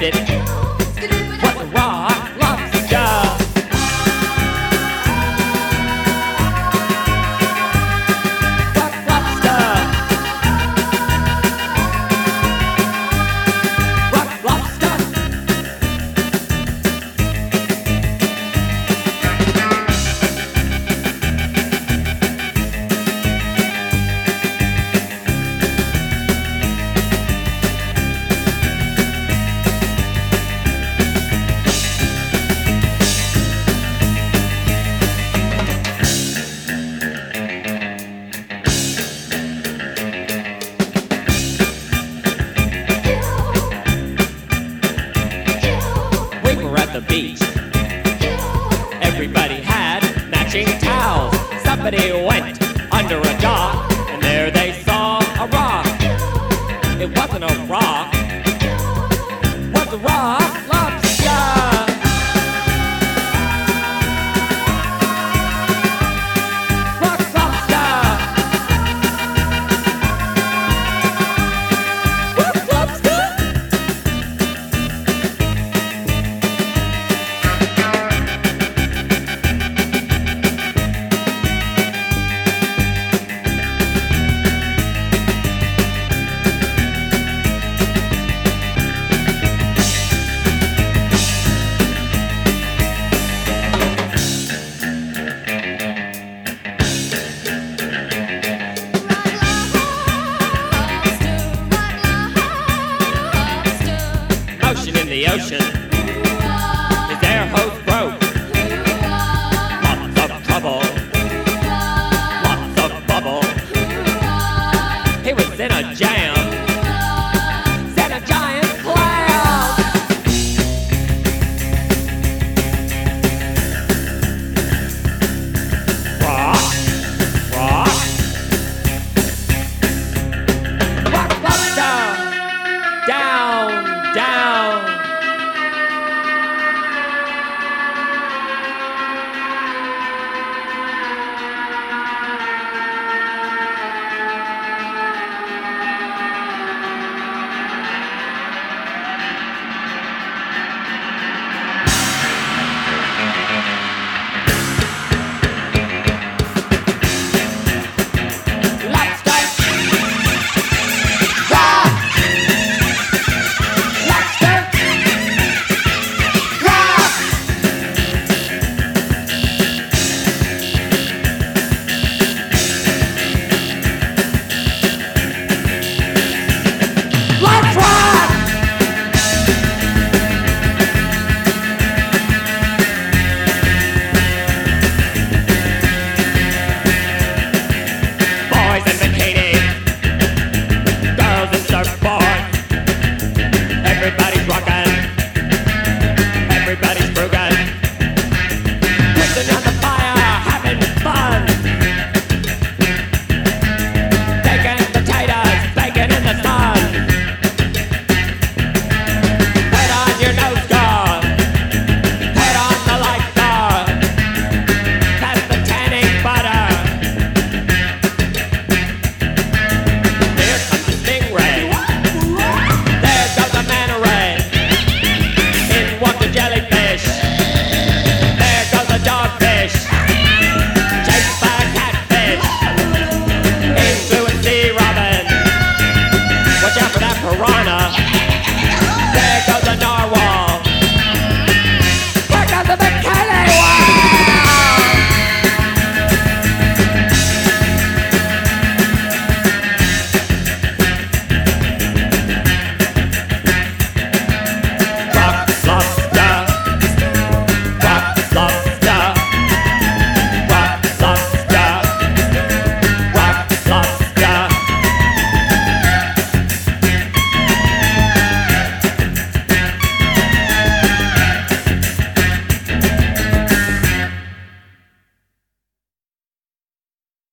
loved it. beach. Everybody had matching towels. Somebody went under a dock, and there they saw a rock. It wasn't a rock. discussion.